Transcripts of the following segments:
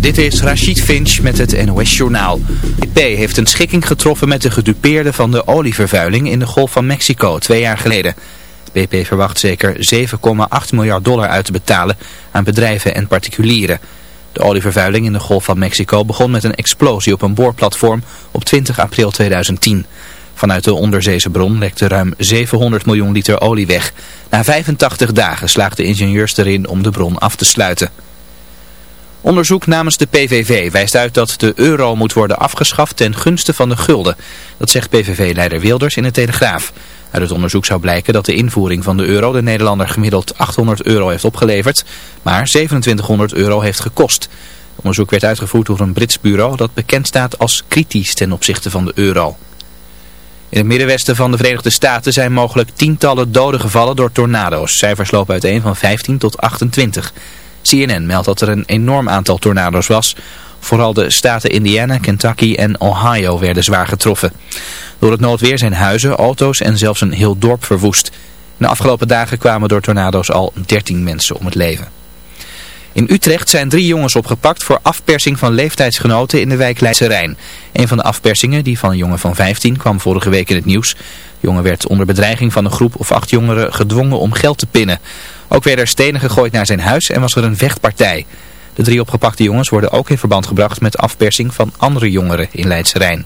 Dit is Rachid Finch met het NOS Journaal. BP heeft een schikking getroffen met de gedupeerden van de olievervuiling in de Golf van Mexico twee jaar geleden. BP verwacht zeker 7,8 miljard dollar uit te betalen aan bedrijven en particulieren. De olievervuiling in de Golf van Mexico begon met een explosie op een boorplatform op 20 april 2010. Vanuit de onderzeese bron lekte ruim 700 miljoen liter olie weg. Na 85 dagen slaagden ingenieurs erin om de bron af te sluiten. Onderzoek namens de PVV wijst uit dat de euro moet worden afgeschaft ten gunste van de gulden. Dat zegt PVV-leider Wilders in de Telegraaf. Uit het onderzoek zou blijken dat de invoering van de euro de Nederlander gemiddeld 800 euro heeft opgeleverd, maar 2700 euro heeft gekost. Het onderzoek werd uitgevoerd door een Brits bureau dat bekend staat als kritisch ten opzichte van de euro. In het middenwesten van de Verenigde Staten zijn mogelijk tientallen doden gevallen door tornado's. Cijfers lopen uiteen van 15 tot 28. CNN meldt dat er een enorm aantal tornado's was. Vooral de staten Indiana, Kentucky en Ohio werden zwaar getroffen. Door het noodweer zijn huizen, auto's en zelfs een heel dorp verwoest. In de afgelopen dagen kwamen door tornado's al 13 mensen om het leven. In Utrecht zijn drie jongens opgepakt voor afpersing van leeftijdsgenoten in de wijk Leidse Rijn. Een van de afpersingen, die van een jongen van 15, kwam vorige week in het nieuws. De jongen werd onder bedreiging van een groep of acht jongeren gedwongen om geld te pinnen. Ook werden er stenen gegooid naar zijn huis en was er een vechtpartij. De drie opgepakte jongens worden ook in verband gebracht met afpersing van andere jongeren in Leidse Rijn.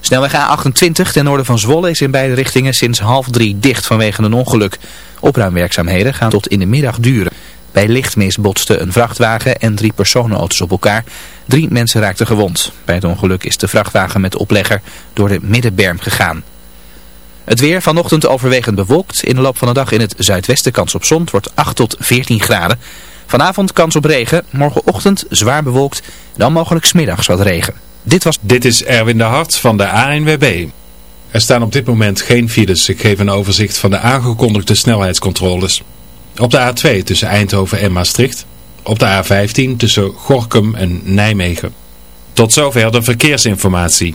Snelweg A28 ten noorden van Zwolle is in beide richtingen sinds half drie dicht vanwege een ongeluk. Opruimwerkzaamheden gaan tot in de middag duren. Bij lichtmis botsten een vrachtwagen en drie personenauto's op elkaar. Drie mensen raakten gewond. Bij het ongeluk is de vrachtwagen met oplegger door de middenberm gegaan. Het weer vanochtend overwegend bewolkt. In de loop van de dag in het zuidwesten kans op zon. Wordt 8 tot 14 graden. Vanavond kans op regen. Morgenochtend zwaar bewolkt. Dan mogelijk smiddags wat regen. Dit was... Dit is Erwin de Hart van de ANWB. Er staan op dit moment geen files. Ik geef een overzicht van de aangekondigde snelheidscontroles. Op de A2 tussen Eindhoven en Maastricht. Op de A15 tussen Gorkum en Nijmegen. Tot zover de verkeersinformatie.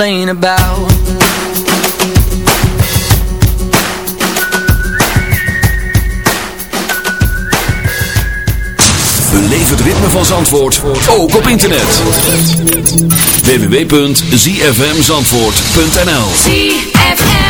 complain about. Het ritme van Zandvoort, ook op internet. www.zfmzandvoort.nl ZFM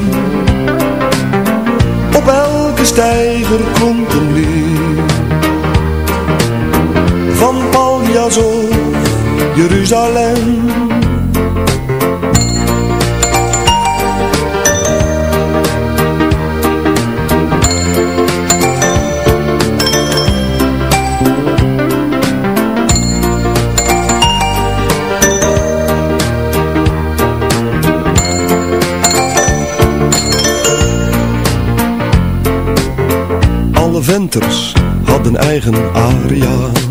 alsof Jeruzalem. Alle venters hadden eigen aria.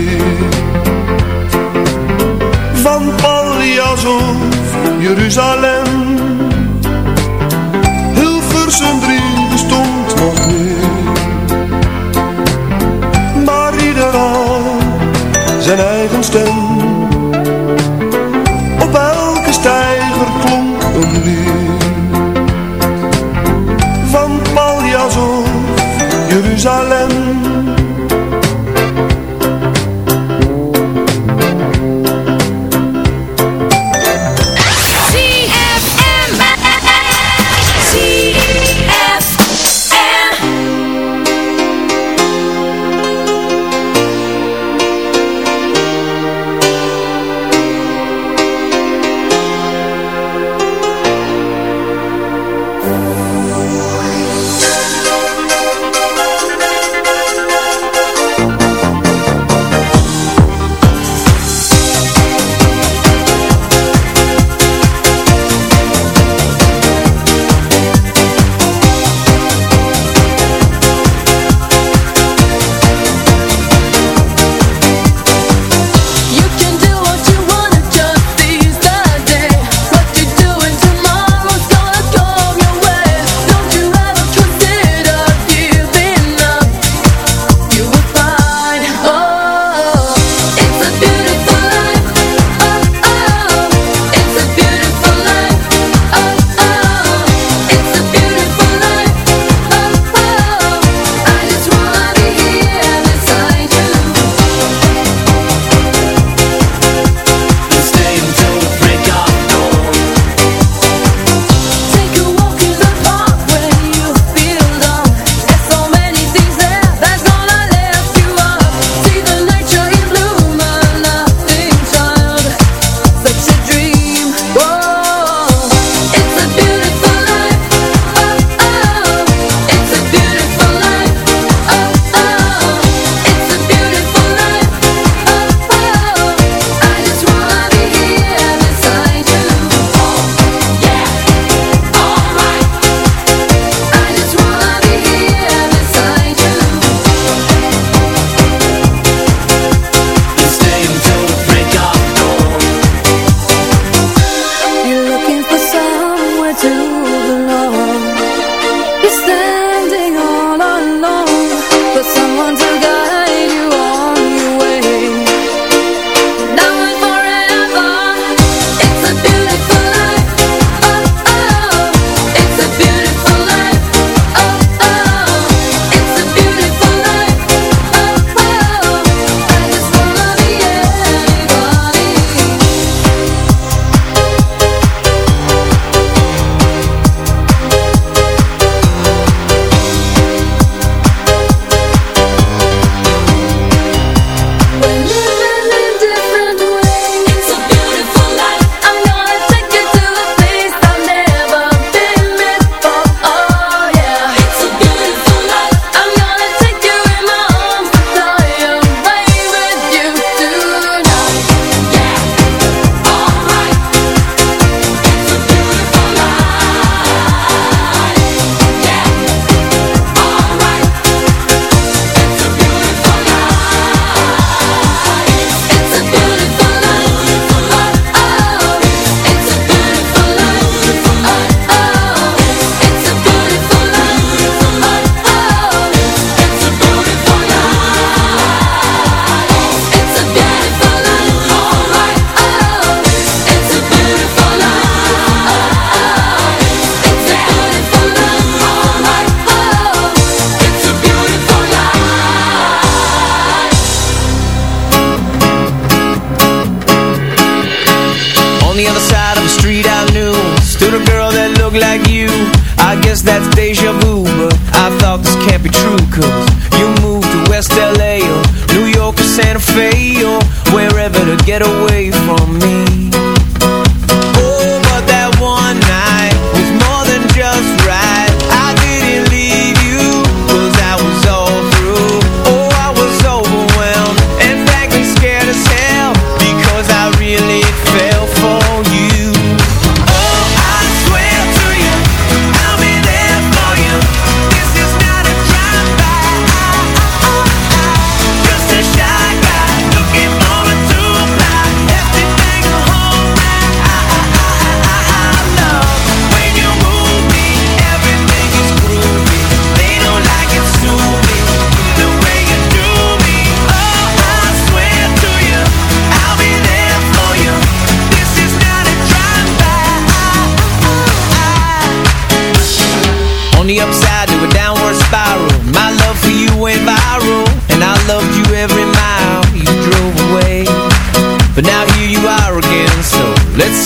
Paljas of Jeruzalem. Hilversum drie bestond nog niet. Maar ieder zijn eigen stem.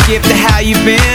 skip to how you've been.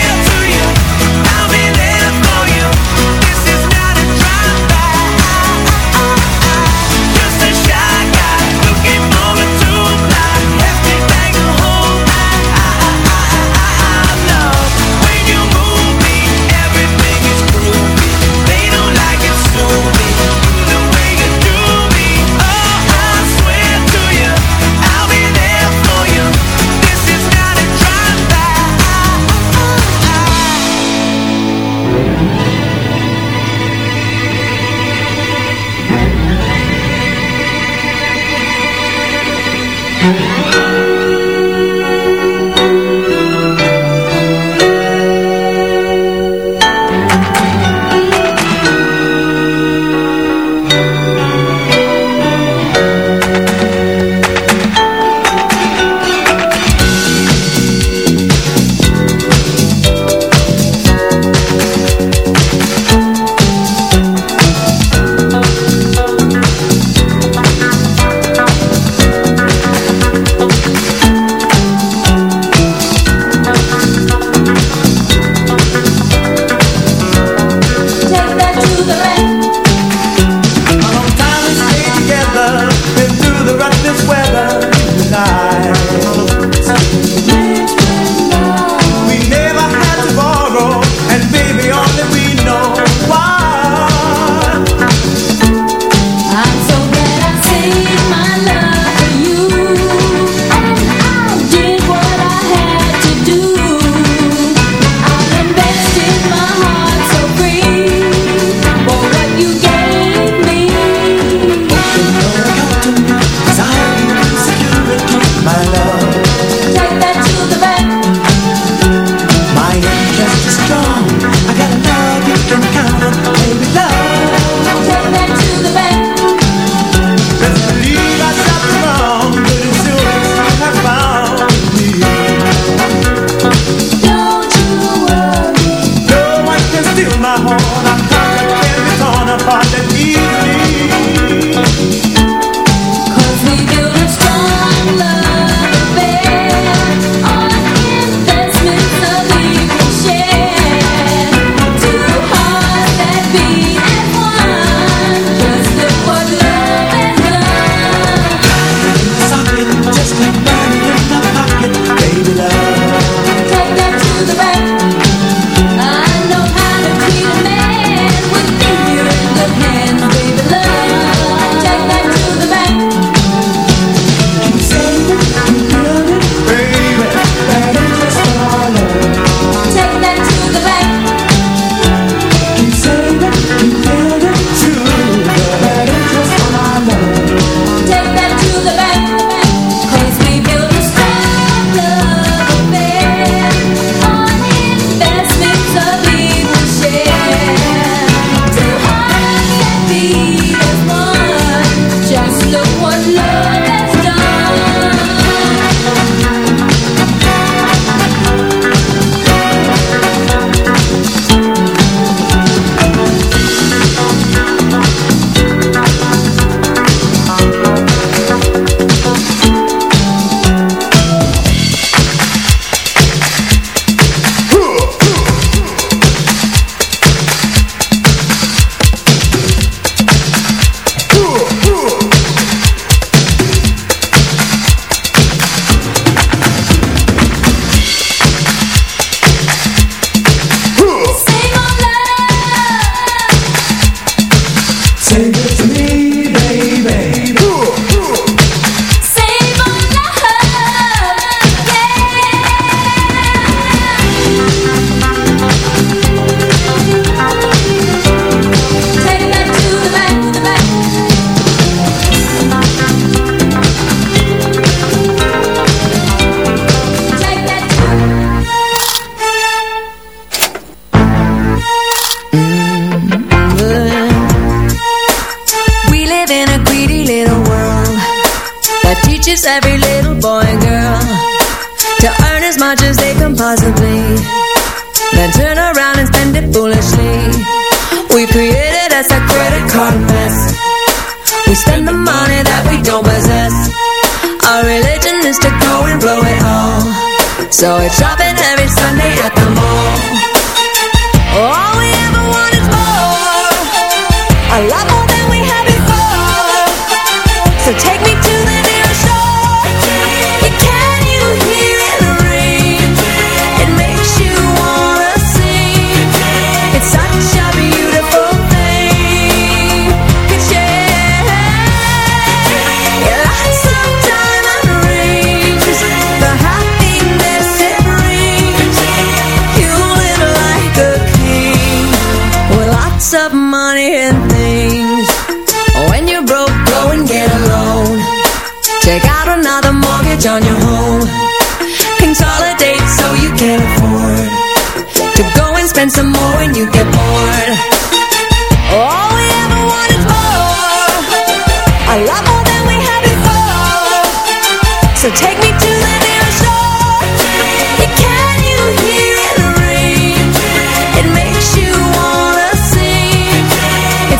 So it's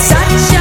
such a